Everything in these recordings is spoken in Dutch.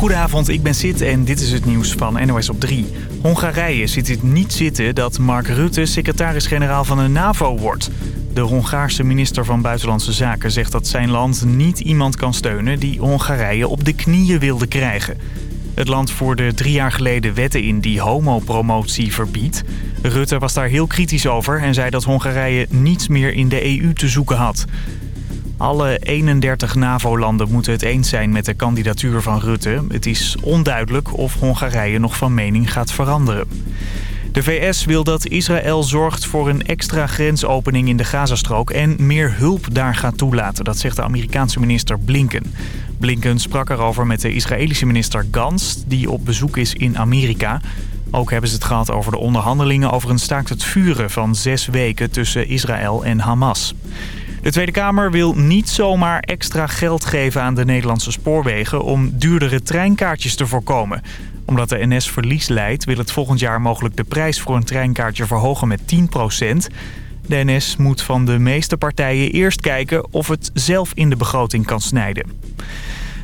Goedenavond, ik ben Sid en dit is het nieuws van NOS op 3. Hongarije ziet het niet zitten dat Mark Rutte secretaris-generaal van de NAVO wordt. De Hongaarse minister van Buitenlandse Zaken zegt dat zijn land niet iemand kan steunen... die Hongarije op de knieën wilde krijgen. Het land voerde drie jaar geleden wetten in die homopromotie verbiedt. Rutte was daar heel kritisch over en zei dat Hongarije niets meer in de EU te zoeken had. Alle 31 NAVO-landen moeten het eens zijn met de kandidatuur van Rutte. Het is onduidelijk of Hongarije nog van mening gaat veranderen. De VS wil dat Israël zorgt voor een extra grensopening in de Gazastrook... en meer hulp daar gaat toelaten, dat zegt de Amerikaanse minister Blinken. Blinken sprak erover met de Israëlische minister Gans, die op bezoek is in Amerika. Ook hebben ze het gehad over de onderhandelingen over een staakt het vuren van zes weken tussen Israël en Hamas. De Tweede Kamer wil niet zomaar extra geld geven aan de Nederlandse spoorwegen om duurdere treinkaartjes te voorkomen. Omdat de NS verlies leidt wil het volgend jaar mogelijk de prijs voor een treinkaartje verhogen met 10% De NS moet van de meeste partijen eerst kijken of het zelf in de begroting kan snijden.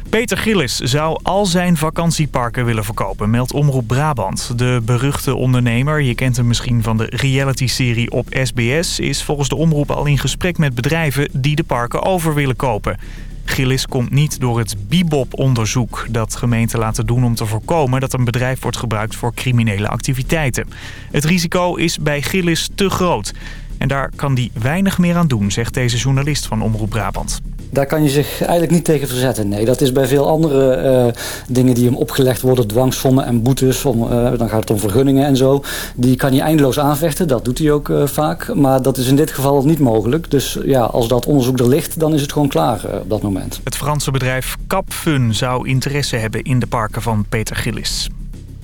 Peter Gillis zou al zijn vakantieparken willen verkopen, meldt Omroep Brabant. De beruchte ondernemer, je kent hem misschien van de reality-serie op SBS... is volgens de omroep al in gesprek met bedrijven die de parken over willen kopen. Gillis komt niet door het Bibop-onderzoek dat gemeenten laten doen om te voorkomen dat een bedrijf wordt gebruikt voor criminele activiteiten. Het risico is bij Gillis te groot. En daar kan hij weinig meer aan doen, zegt deze journalist van Omroep Brabant. Daar kan je zich eigenlijk niet tegen verzetten. Nee, dat is bij veel andere uh, dingen die hem opgelegd worden, dwangsommen en boetes. Uh, dan gaat het om vergunningen en zo. Die kan hij eindeloos aanvechten, dat doet hij ook uh, vaak. Maar dat is in dit geval niet mogelijk. Dus ja, als dat onderzoek er ligt, dan is het gewoon klaar op dat moment. Het Franse bedrijf Capfun zou interesse hebben in de parken van Peter Gillis.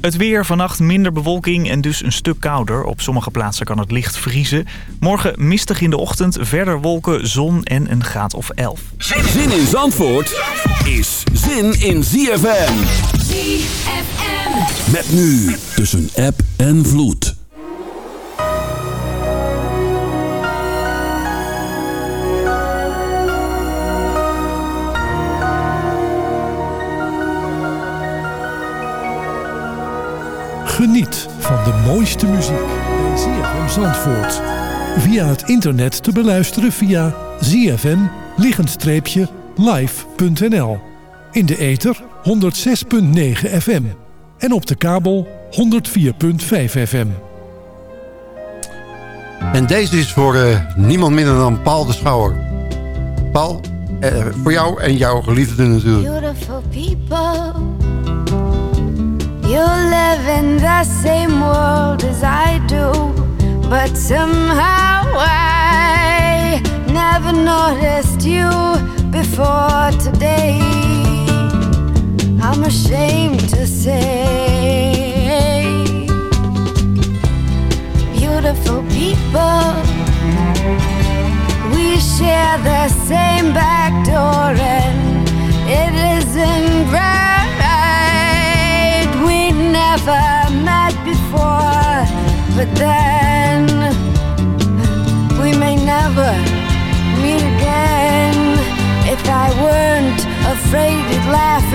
Het weer, vannacht minder bewolking en dus een stuk kouder. Op sommige plaatsen kan het licht vriezen. Morgen mistig in de ochtend, verder wolken, zon en een graad of 11. Zin in Zandvoort is zin in ZFM. ZFM. Met nu tussen app en vloed. Geniet van de mooiste muziek bij ZFM Zandvoort. Via het internet te beluisteren via zfm-live.nl. In de ether 106.9 FM. En op de kabel 104.5 FM. En deze is voor uh, niemand minder dan Paul de Schouwer. Paul, uh, voor jou en jouw geliefde natuurlijk. Beautiful people. You live in the same world as I do, but somehow I never noticed you before today. I'm ashamed to say, beautiful people, we share the same back door, and it isn't right never met before, but then we may never meet again. If I weren't afraid you'd laugh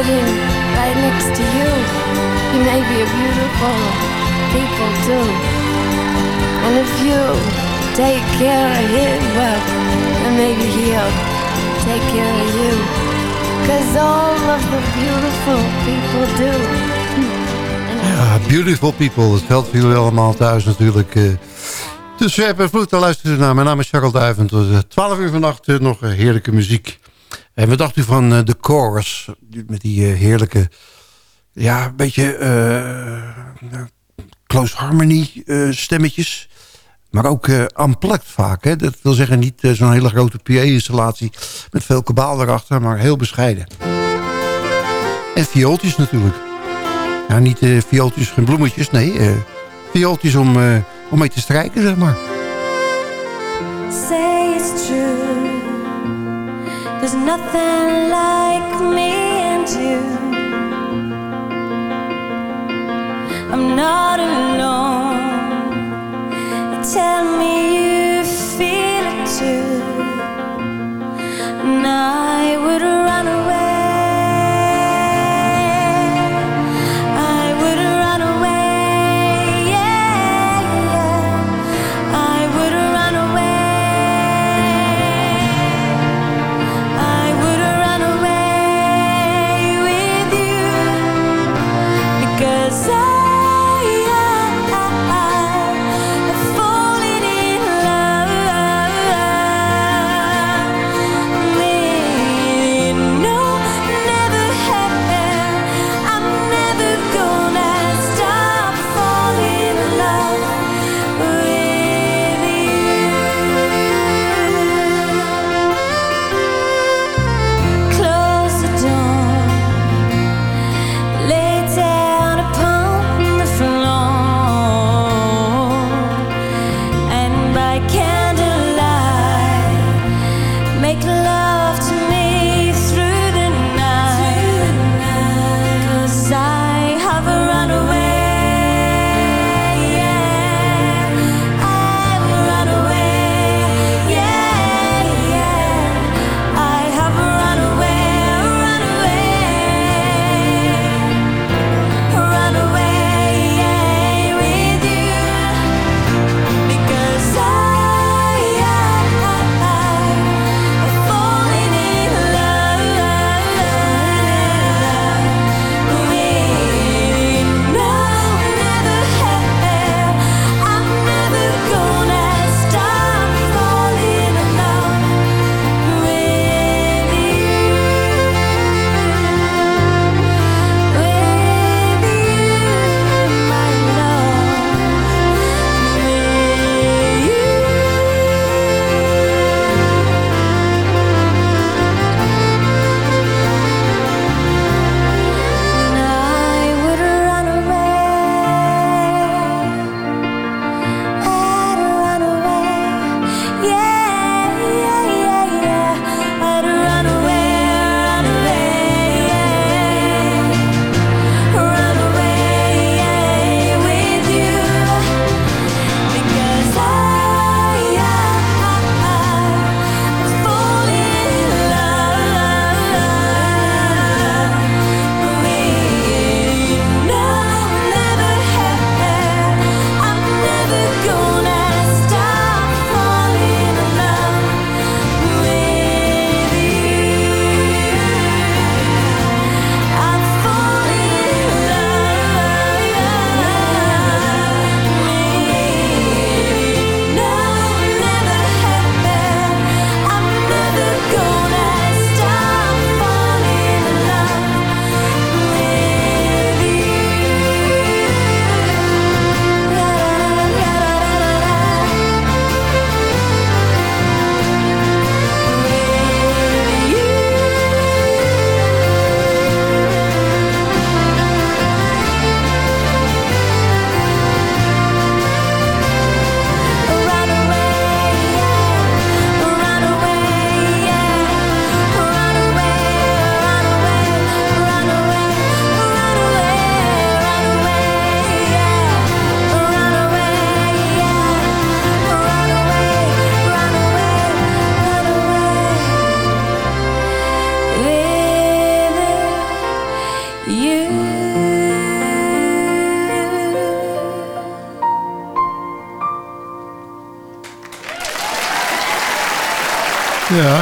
sitting right next to you. He may be beautiful people too. And if you take care of him, well, then maybe he'll take care of you. Cause all of the beautiful people do. Ja, beautiful people. Dat geldt voor jullie allemaal thuis natuurlijk. Uh, dus we hebben vloed te luisteren naar. Mijn naam is Charles Duiven. Tot 12 uur vannacht uh, nog heerlijke muziek. En wat dacht u van uh, de chorus? Met die uh, heerlijke, ja, een beetje uh, close harmony stemmetjes. Maar ook unplugged vaak. Hè? Dat wil zeggen niet zo'n hele grote PA-installatie met veel kabaal erachter, maar heel bescheiden. En viooltjes natuurlijk. Ja, niet viooltjes, geen bloemetjes, nee. viooltjes om, om mee te strijken, zeg maar. Say it's true. There's nothing like me and you. I'm not alone. Tell me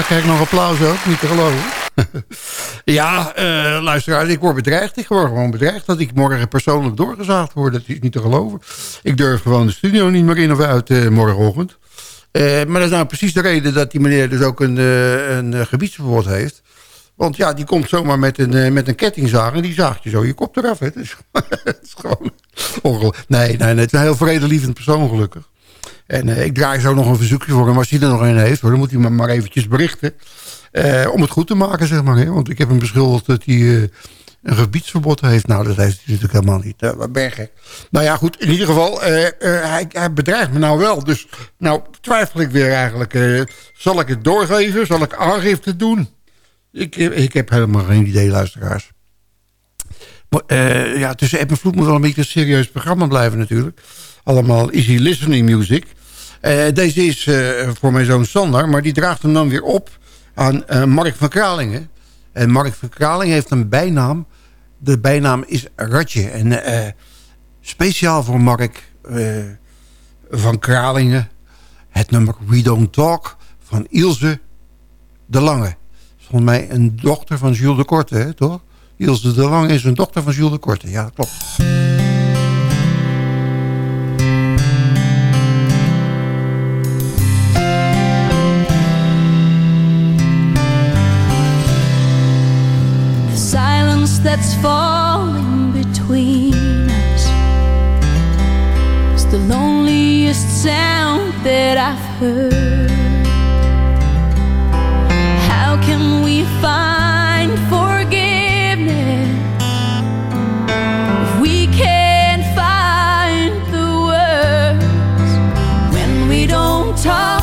Ja, kijk nog applaus ook, niet te geloven. ja, uh, luisteraars, ik word bedreigd. Ik word gewoon bedreigd dat ik morgen persoonlijk doorgezaagd word. Dat is niet te geloven. Ik durf gewoon de studio niet meer in of uit uh, morgenochtend. Uh, maar dat is nou precies de reden dat die meneer dus ook een, een gebiedsverbod heeft. Want ja, die komt zomaar met een, met een kettingzaag en die zaagt je zo je kop eraf. Hè. Het is gewoon ongelooflijk. Nee, nee, nee, het is een heel vredelievend persoon gelukkig. En uh, ik draai zo nog een verzoekje voor hem. Als hij er nog een heeft, hoor, dan moet hij me maar eventjes berichten. Uh, om het goed te maken, zeg maar. Hè? Want ik heb hem beschuldigd dat hij uh, een gebiedsverbod heeft. Nou, dat heeft hij natuurlijk helemaal niet. Wat ben Nou ja, goed. In ieder geval, hij, hij, bedreigt me nou wel. Dus nou twijfel ik weer eigenlijk. zal ik het doorgeven? Zal ik aangifte doen? Ik, ik heb helemaal geen idee, luisteraars. Maar, ja, tussen App en Vloed moet wel een beetje een serieus programma blijven natuurlijk. Allemaal easy listening music. Uh, deze is uh, voor mijn zoon Sander, maar die draagt hem dan weer op aan uh, Mark van Kralingen. En Mark van Kralingen heeft een bijnaam. De bijnaam is Ratje. En speciaal voor Mark van Kralingen... het nummer We Don't Talk van Ilse de Lange. Volgens mij een dochter van Jules de Korte, hè, toch? Ilse de Lange is een dochter van Jules de Korte. Ja, klopt. That's falling between us is the loneliest sound that I've heard. How can we find forgiveness if we can't find the words when we don't talk,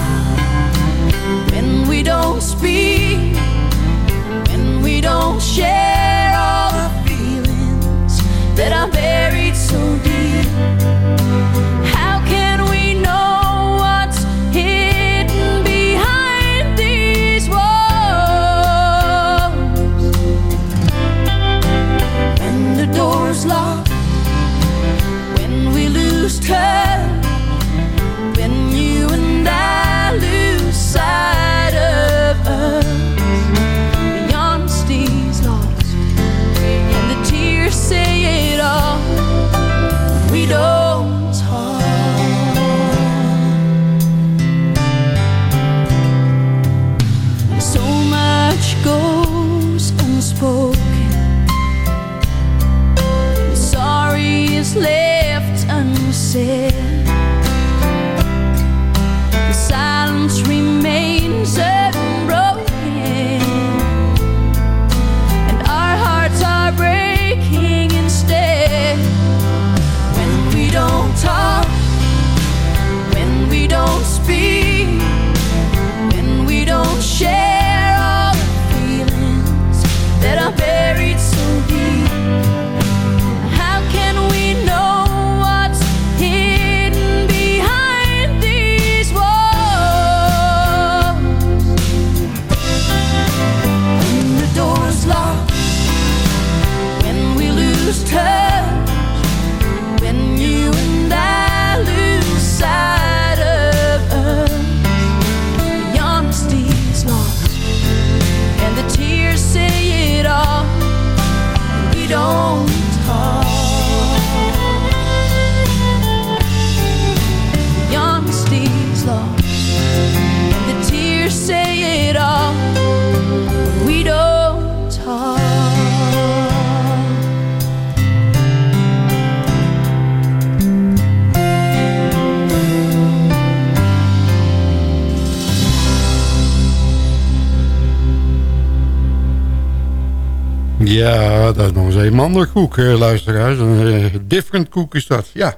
Een ander koek, eh, luisteraars. Een eh, different koek is dat. Ja,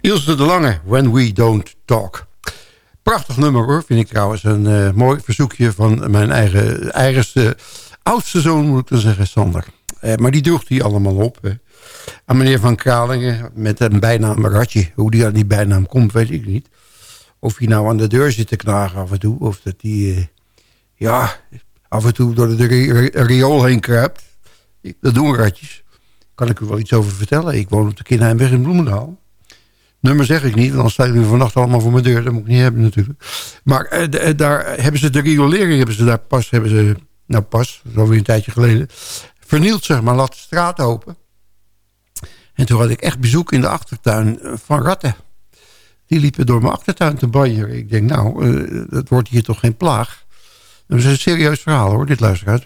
Ilse de Lange, When We Don't Talk. Prachtig nummer hoor, vind ik trouwens. Een eh, mooi verzoekje van mijn eigen, eigenste, oudste zoon, moet ik dan zeggen, Sander. Maar die droeg die allemaal op. hè. Aan meneer Van Kralingen met een bijnaam Ratje. Hoe die aan die bijnaam komt, weet ik niet. Of hij nou aan de deur zit te knagen af en toe. Of dat hij, ja, af en toe door de ri- riool heen kruipt. Dat doen ratjes. Kan ik u wel iets over vertellen. Ik woon op de Kinheimweg in Bloemendaal. Nummer zeg ik niet, want dan staan jullie vannacht allemaal voor mijn deur. Dat moet ik niet hebben natuurlijk. Maar eh, daar hebben ze de riolering, hebben ze daar pas, hebben ze, nou pas, is alweer een tijdje geleden, vernield zeg maar, laat de straat open. En toen had ik echt bezoek in de achtertuin van ratten. Die liepen door mijn achtertuin te banjeren. Ik denk, nou, dat wordt hier toch geen plaag. Dat is een serieus verhaal hoor, dit luisteraars.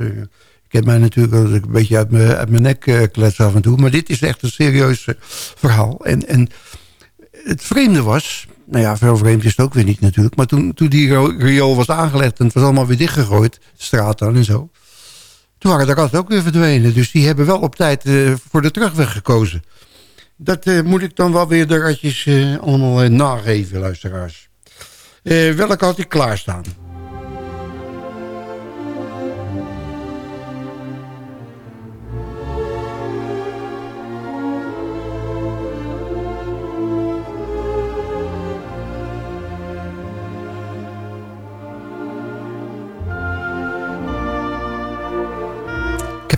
Ik heb mij natuurlijk een beetje uit mijn, mijn nek uh, klets af en toe. Maar dit is echt een serieus uh, verhaal. En, en het vreemde was... Nou ja, veel vreemd is het ook weer niet natuurlijk. Maar toen, toen die riool was aangelegd en het was allemaal weer dichtgegooid. De straat dan en zo. Toen waren de ratten ook weer verdwenen. Dus die hebben wel op tijd uh, voor de terugweg gekozen. Dat moet ik dan wel weer de ratjes uh, allemaal nageven, luisteraars. welke had ik klaarstaan?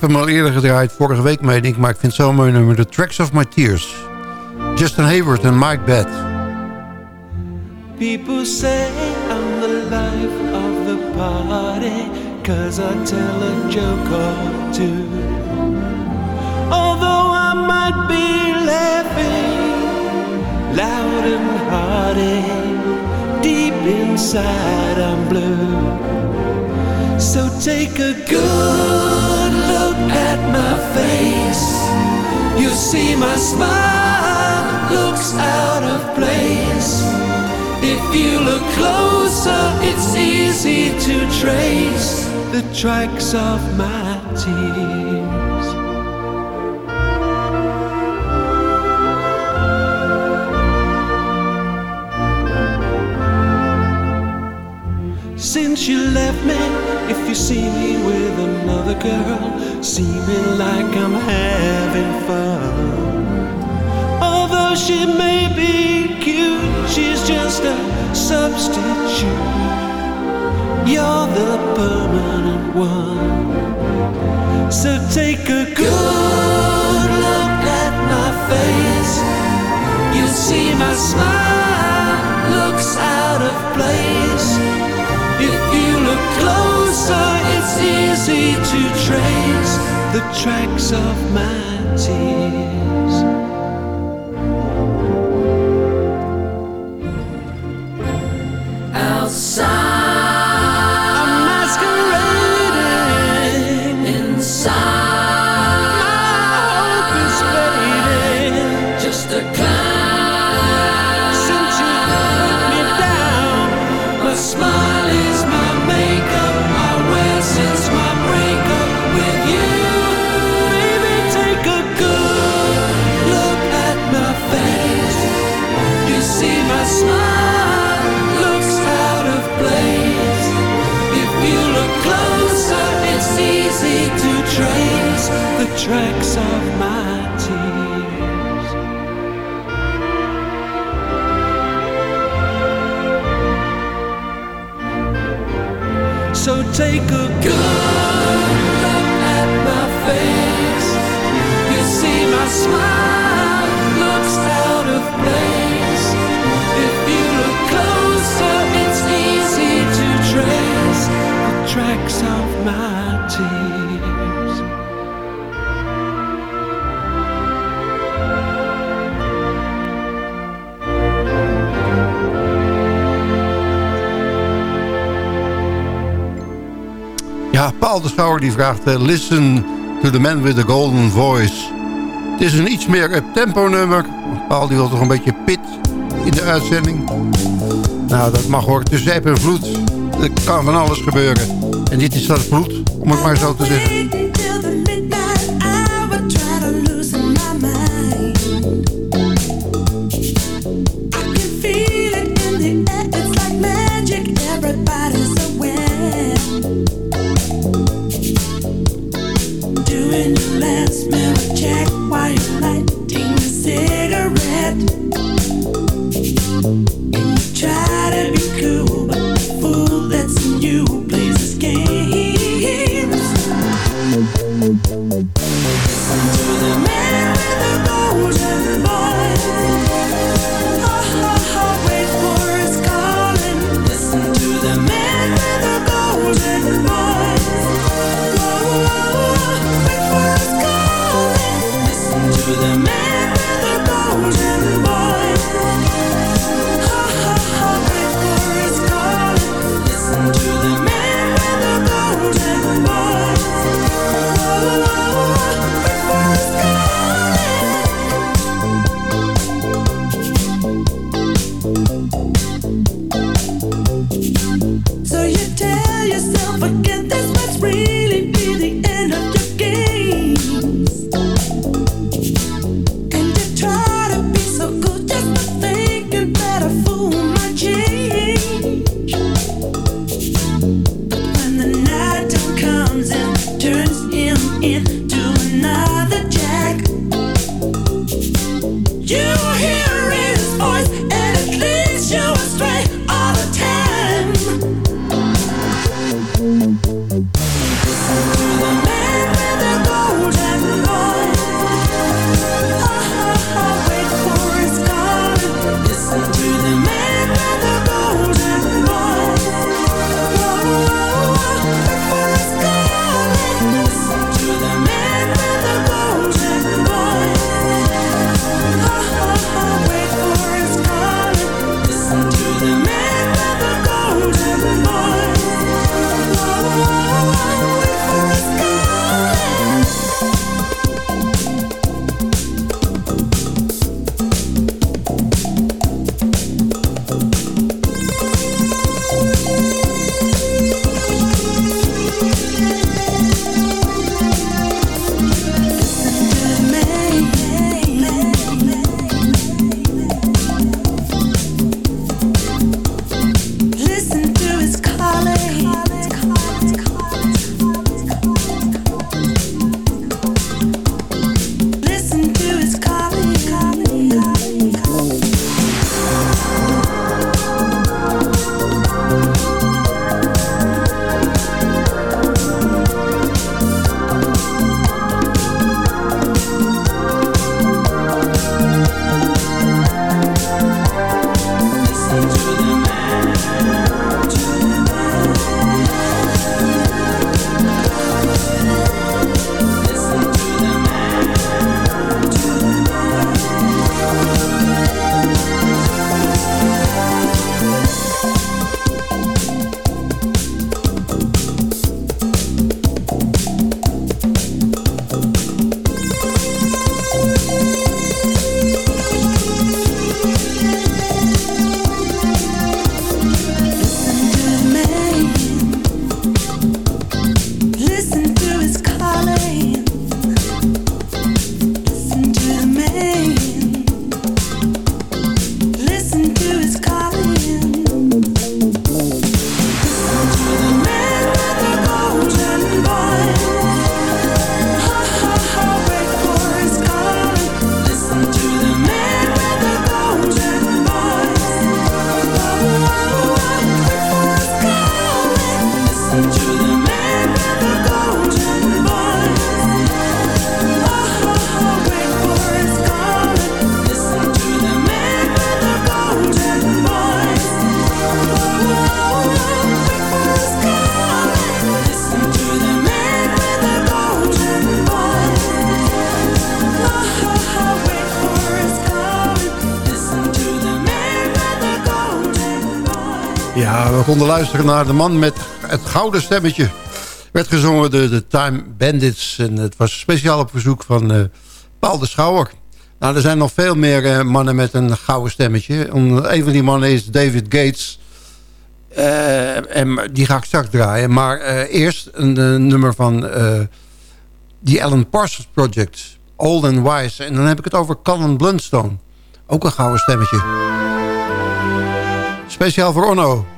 Hem al eerder gedraaid, vorige week meen ik... maar ik vind het zo'n mooi nummer. The Tracks of My Tears. Justin Hayward en Mike Bett. People say I'm the life of the party Cause I tell a joke or two Although I might be laughing Loud and hearty Deep inside I'm blue So take a good at my face. You see my smile looks out of place. If you look closer, it's easy to trace the tracks of my tears. Since you left me, if you see me with another girl, seeming like I'm having fun. Although she may be cute, she's just a substitute. You're the permanent one. So take a good look at my face. You see my smile looks out of place. If you look closer, it's easy to trace the tracks of my tears. Tracks of my tears. So take a good look at my face. You see my smile looks out of place. If you look closer, it's easy to trace the tracks of my tears. Paul de Schouwer die vraagt... eh, listen to the man with the golden voice. Het is een iets meer up-tempo nummer. Paul die wil toch een beetje pit in de uitzending. Nou, dat mag hoor. Tussen app en vloed. Er kan van alles gebeuren. En dit is dat vloed, om het maar zo te zeggen. konden luisteren naar de man met het gouden stemmetje. Werd gezongen door de Time Bandits. En het was speciaal op verzoek van uh, Paul de Schouwer. Nou, er zijn nog veel meer eh, mannen met een gouden stemmetje. Een van die mannen is David Gates. Eh, en die ga ik straks draaien. Maar eerst een nummer van die Alan Parsons Project. Old and Wise. En dan heb ik het over Colin Blundstone. Ook een gouden stemmetje. Speciaal voor Onno.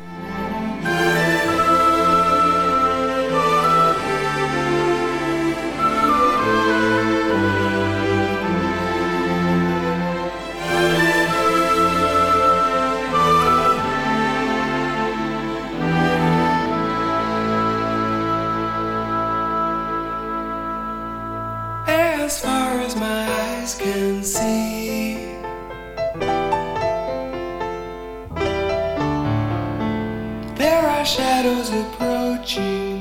eyes can see. There are shadows approaching.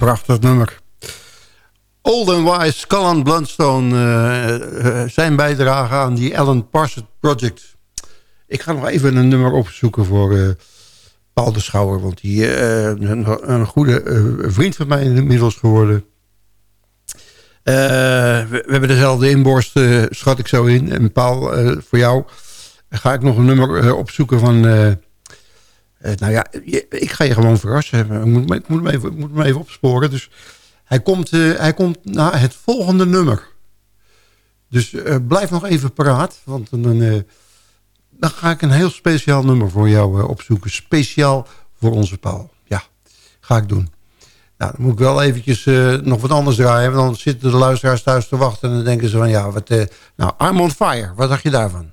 Prachtig nummer. Old and Wise, Colin Blunstone, eh, eh, zijn bijdrage aan die Alan Parsons Project. Ik ga nog even een nummer opzoeken voor eh, Paul de Schouwer. Want die eh, een, goede vriend van mij inmiddels geworden. We, we hebben dezelfde inborst, schat ik zo in. En Paul, voor jou ga ik nog een nummer opzoeken van... eh, eh, nou ja, ik ga je gewoon verrassen. Ik moet, ik hem, even, even opsporen. Dus hij komt, eh, hij komt naar het volgende nummer. Dus eh, blijf nog even paraat. Want dan, eh, dan ga ik een heel speciaal nummer voor jou eh, opzoeken. Speciaal voor onze Paul. Ja, ga ik doen. Nou, dan moet ik wel eventjes eh, nog wat anders draaien. Want dan zitten de luisteraars thuis te wachten. En dan denken ze van ja, wat, eh, nou, I'm on fire. Wat dacht je daarvan?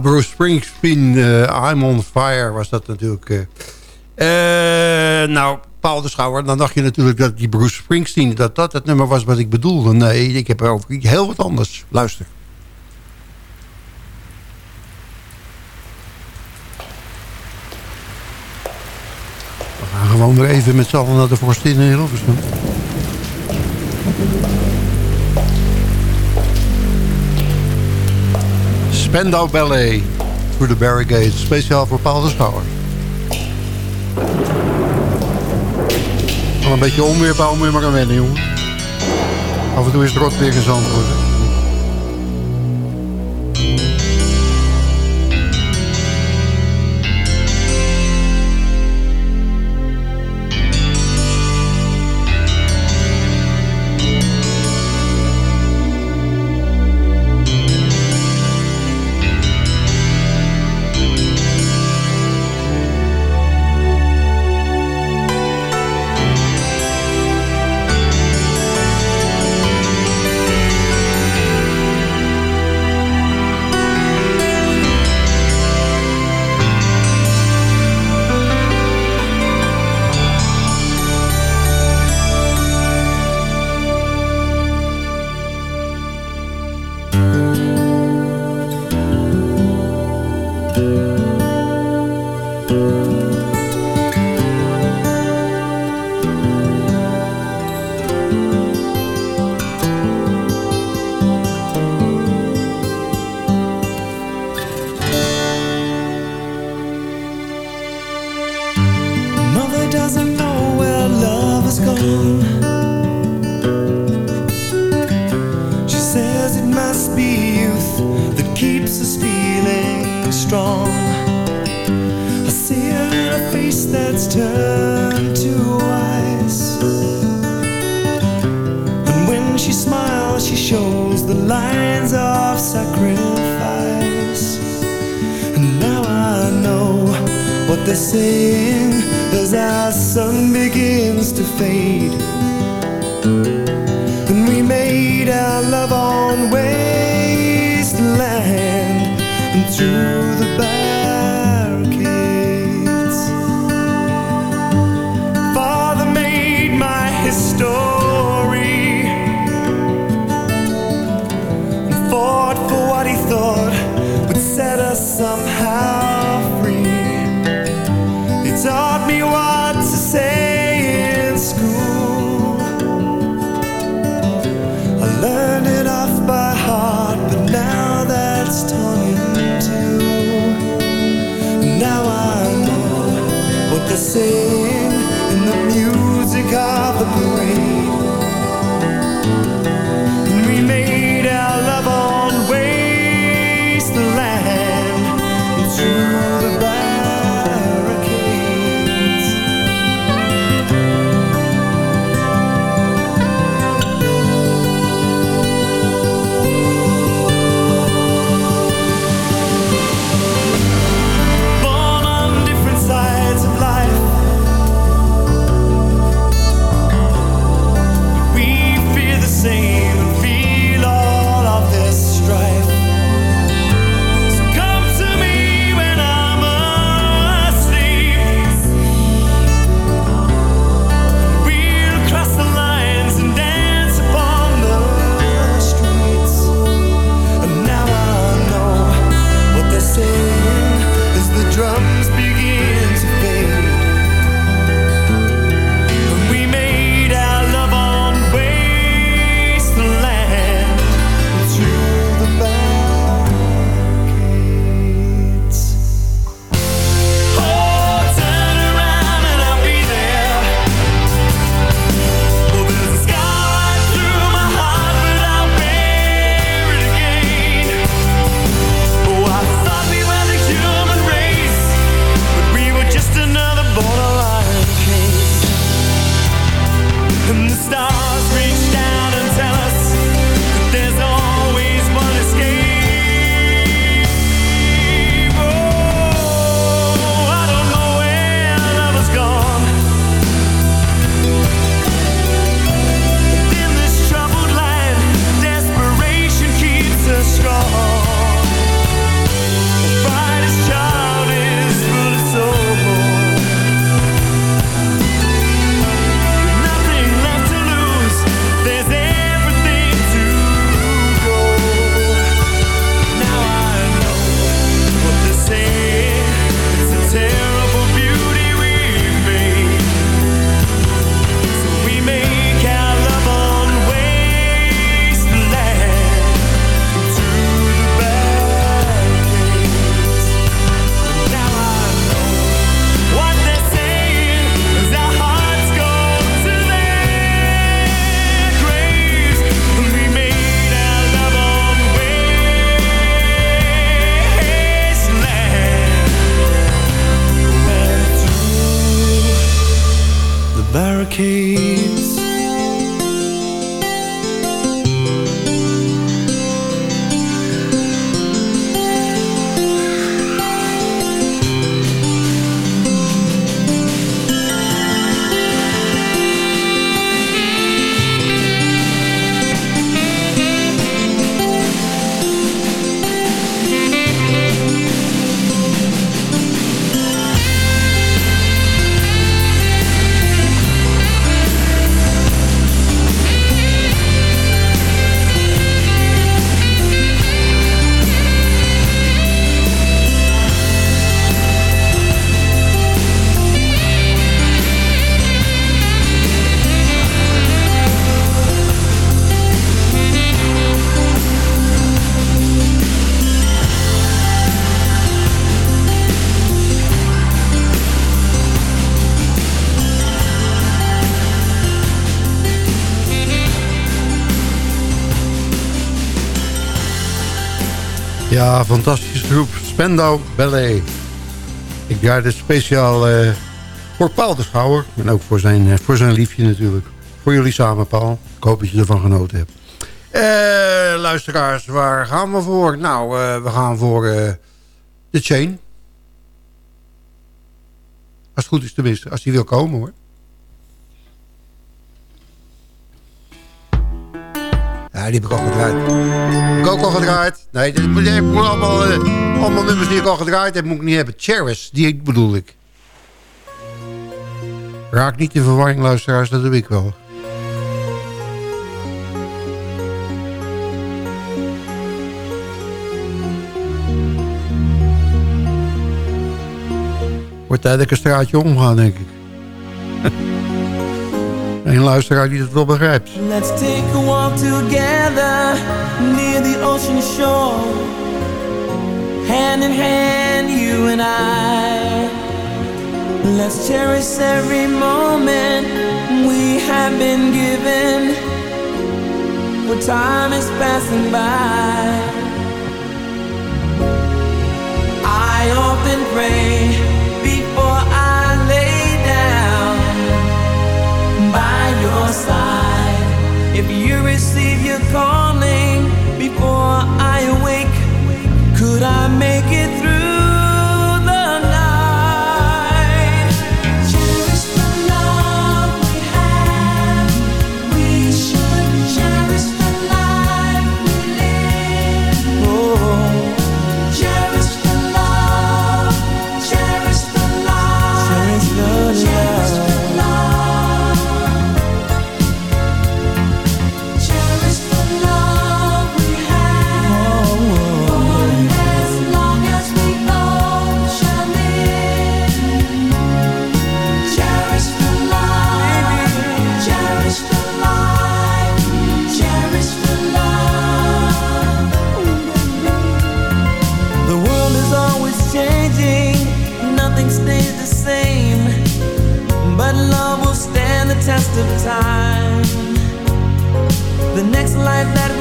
Bruce Springsteen, eh, I'm on fire was dat natuurlijk. eh. Eh, nou, Paul de Schouwer, dan dacht je natuurlijk dat die Bruce Springsteen... dat dat het nummer was wat ik bedoelde. Nee, ik heb er over heel wat anders. Luister. We gaan gewoon weer even met z'n allen naar de vorstin in Hilversum. Spandau Ballet voor de Barricades. Speciaal voor Paul de Schouwer. Een beetje onweer, Paul, moet je maar aan wennen, jongen. Af en toe is het rot weer in Zandvoort. She smiles, she shows the lines of sacrifice. And now I know what they're saying as our sun begins to fade. What they're saying in the music of the parade. Ja, fantastische groep. Spendau Ballet. Ik draai dit speciaal eh, voor Paul de Schouwer. En ook voor zijn, eh, voor zijn liefje natuurlijk. Voor jullie samen, Paul. Ik hoop dat je ervan genoten hebt. Eh, luisteraars, waar gaan we voor? Nou, we gaan voor de Chain. Als het goed is tenminste. Als die wil komen hoor. Ja, die heb ik al gedraaid. Heb ik ook al gedraaid. Nee, dit moet, ik moet allemaal, eh, allemaal nummers die ik al gedraaid heb, moet ik niet hebben. Cherish, die bedoel ik. Raak niet in verwarring, luisteraars, dat doe ik wel. Wordt tijd dat ik een straatje omga, denk ik. Een luisteraar die het wel begrijpt. Let's take a walk together near the ocean shore. Hand in hand, you and I. Let's cherish every moment we have been given. For time is passing by. I often pray side. If you receive your calling before I awake, could I make it through time. The next life that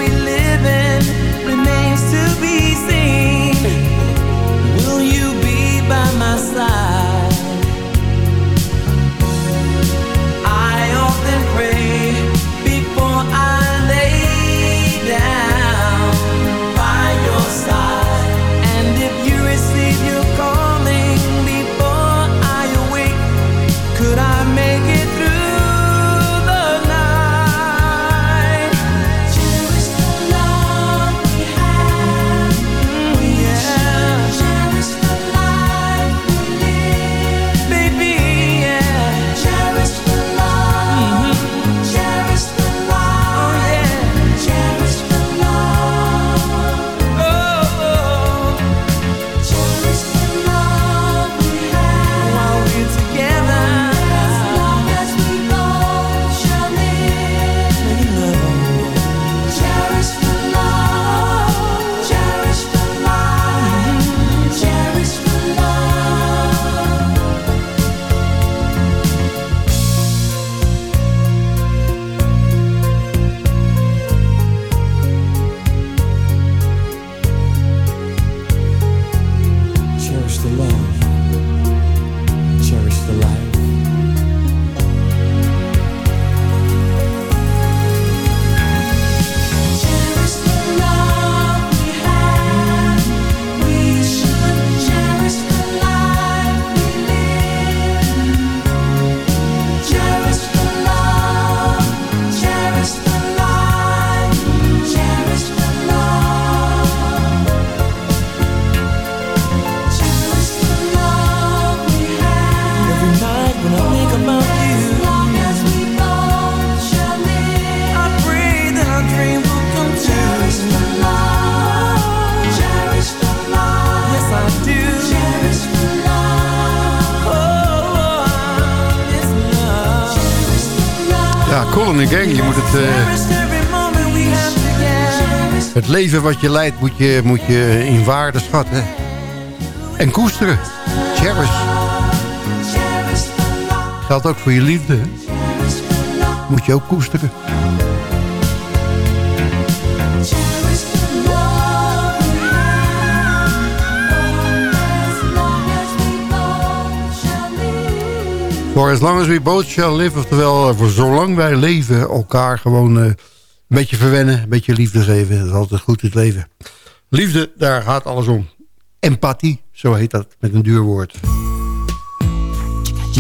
Cool the Gang. Je moet het, eh, het leven wat je leidt moet je, moet je in waarde schatten. En koesteren. Cherish. Geldt ook voor je liefde. Moet je ook koesteren. For as long as we both shall live. Oftewel, eh, voor zolang wij leven, elkaar gewoon eh, een beetje verwennen. Een beetje liefde geven. Dat is altijd goed in het leven. Liefde, daar gaat alles om. Empathie, zo heet dat met een duur woord.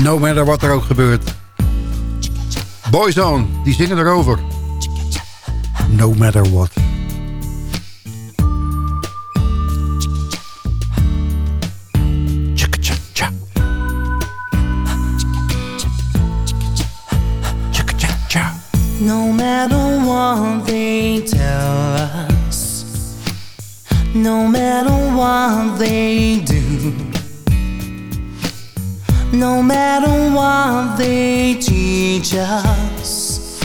No matter wat er ook gebeurt. Boyzone, die zingen erover. No matter what. No matter what they tell us, no matter what they do, no matter what they teach us,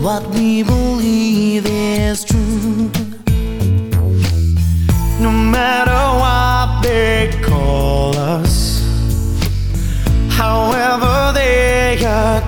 what we believe is true. No matter what they call us, however they attack.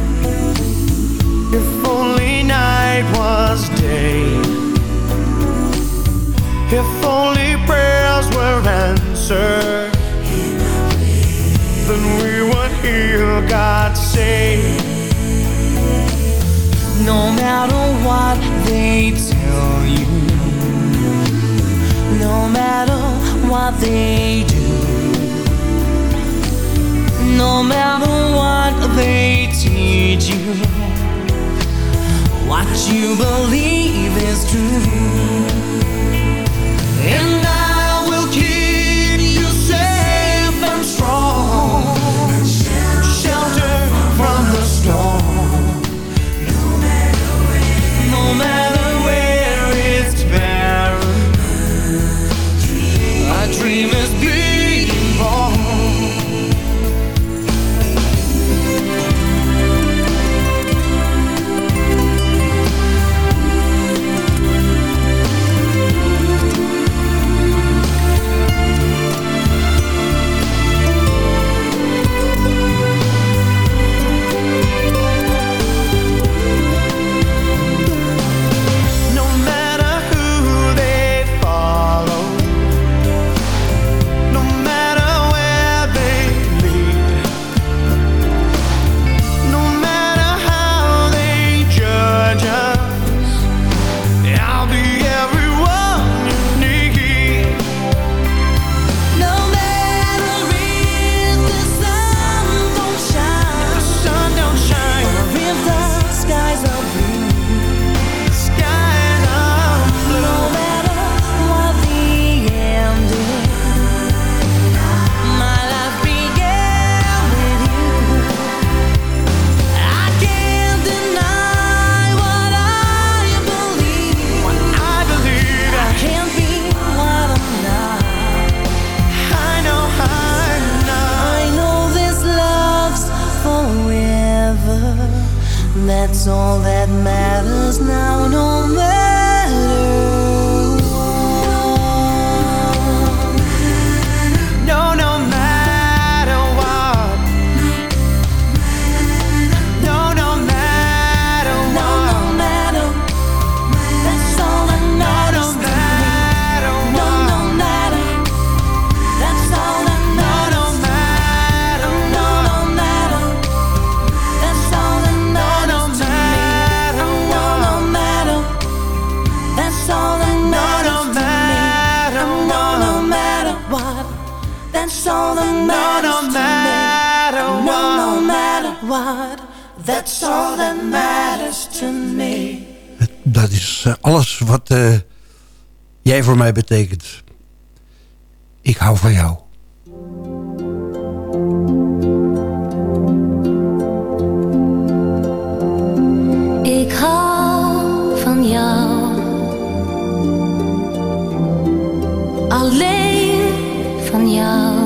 Night was day. If only prayers were answered. Then we would hear God say. No matter what they tell you, no matter what they do. No matter what they teach you, what you believe is true. And I will keep you safe and strong, shelter from the storm. No matter where it's dream is being voor mij betekent. Ik hou van jou. Ik hou van jou. Alleen van jou.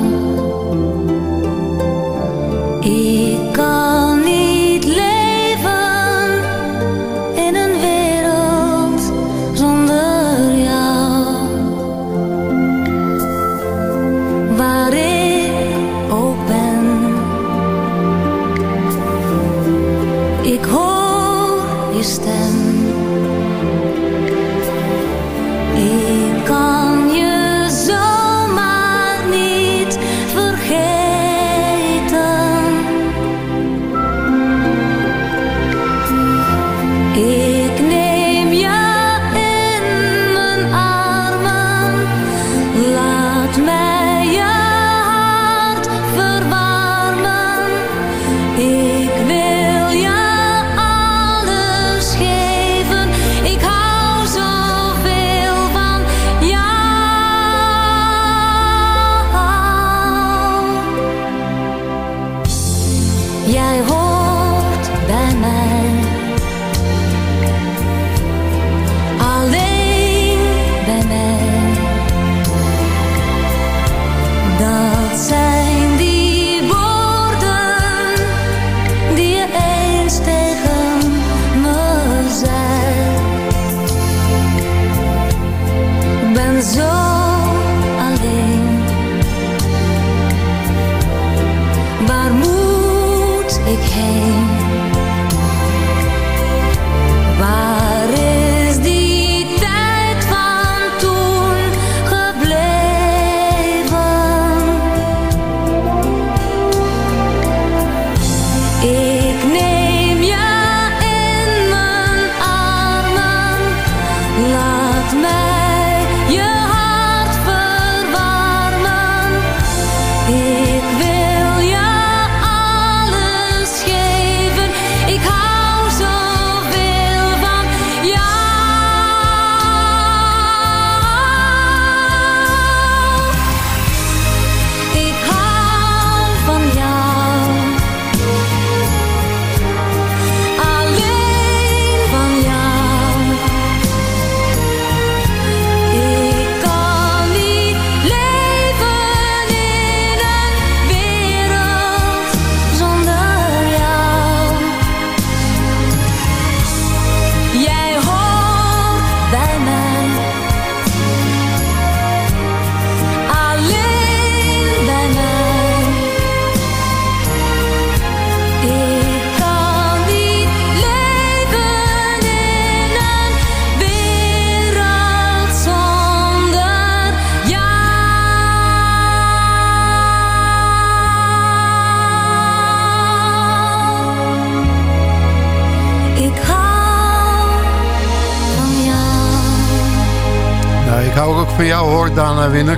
Jou hoor, Dana Winner.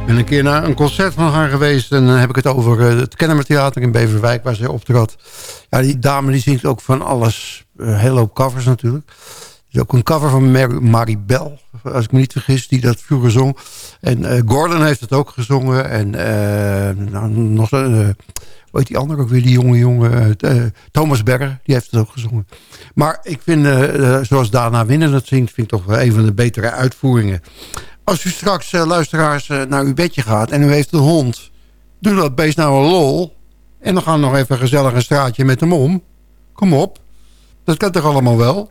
Ik ben een keer naar een concert van haar geweest. En dan heb ik het over eh, het Kennemer Theater in Beverwijk, waar zij optrad. Ja, die dame die zingt ook van alles. Een hele hoop covers natuurlijk. Er is ook een cover van Mary, Maribel, als ik me niet vergis, die dat vroeger zong. En eh, Gordon heeft het ook gezongen. En eh, nou, nog een... eh, heet die andere ook weer, die jonge jongen? eh, eh, Thomas Berger, die heeft het ook gezongen. Maar ik vind, eh, zoals Dana Winnen dat zingt... vind ik toch een van de betere uitvoeringen. Als u straks, luisteraars, naar uw bedje gaat... en u heeft een hond, doe dat beest nou een lol... en dan gaan we nog even gezellig een straatje met hem om. Kom op. Dat kan toch allemaal wel?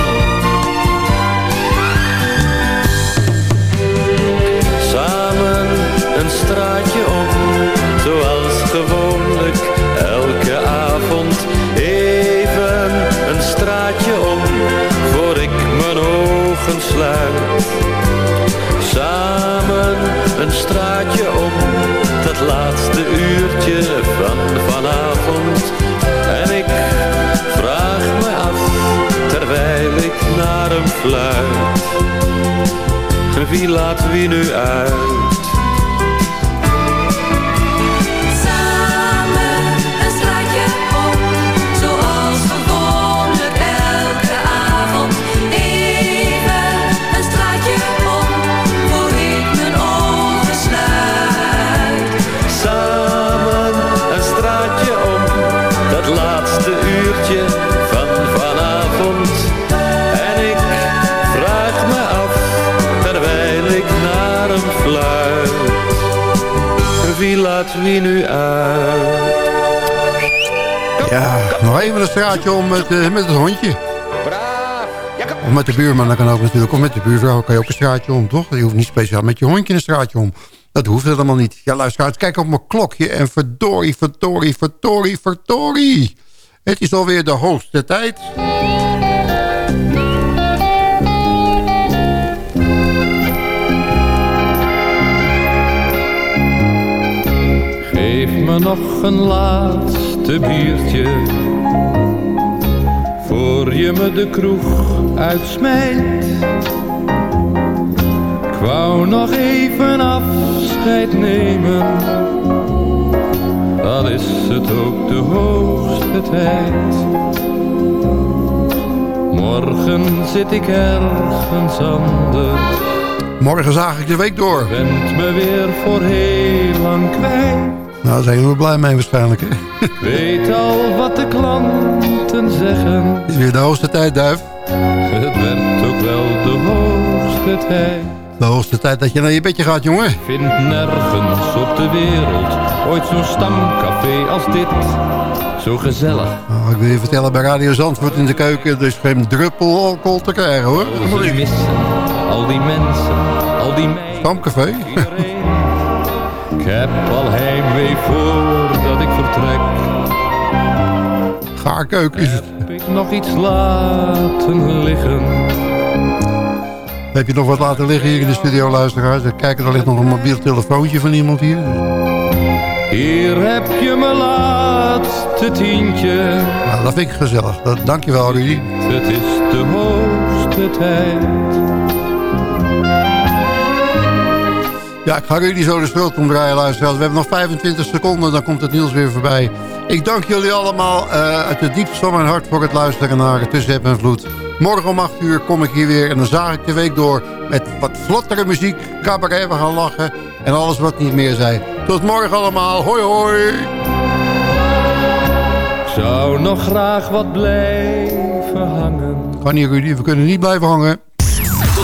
Wie laat wie nu uit? Wie nu uit? Ja, nog even een straatje om met, eh, met het hondje. Of met de buurman, dat kan ook natuurlijk. Of met de buurvrouw kan je ook een straatje om, toch? Je hoeft niet speciaal met je hondje een straatje om. Dat hoeft helemaal niet. Ja, luister uit. Kijk op mijn klokje en verdorie, verdorie, verdorie, verdorie. Het is alweer de hoogste tijd. Geef me nog een laatste biertje. Voor je me de kroeg uitsmijt. Ik wou nog even afscheid nemen. Dan is het ook de hoogste tijd. Morgen zit ik ergens anders. Morgen zag ik de week door. Bent me weer voor heel lang kwijt Nou, daar zijn we blij mee waarschijnlijk. Hè? Weet al wat de klanten zeggen. Het is weer de hoogste tijd, Duif. Het werd ook wel de hoogste tijd. De hoogste tijd dat je naar je bedje gaat, jongen. Vind nergens op de wereld ooit zo'n stamcafé als dit. Zo gezellig. Nou, ik wil je vertellen, bij Radio Zandvoort in de keuken... er is geen druppel alcohol te krijgen, hoor. Al die missen, al die mensen, al die meiden. Stamcafé? Heb al heimwee voordat ik vertrek. Gaarkeuken is het. Heb ik nog iets laten liggen? Heb je nog wat laten liggen hier in de studio, luisteraars? Kijk, er ligt nog een mobiel telefoontje van iemand hier. Hier heb je mijn laatste tientje. Nou, dat vind ik gezellig. Dankjewel, Rudy. Het is de hoogste tijd. Ja, ik ga Rudy zo de schuld omdraaien, luisteraars. We hebben nog 25 seconden, dan komt het nieuws weer voorbij. Ik dank jullie allemaal uh, uit het diepst van mijn hart voor het luisteren naar Tussen Heb en Vloed. Morgen om 8 uur kom ik hier weer en dan zaag ik de week door met wat vlottere muziek, cabaret, we gaan lachen en alles wat niet meer zei. Tot morgen allemaal, hoi hoi! Ik zou nog graag wat blijven hangen. Kan niet Rudy, we kunnen niet blijven hangen.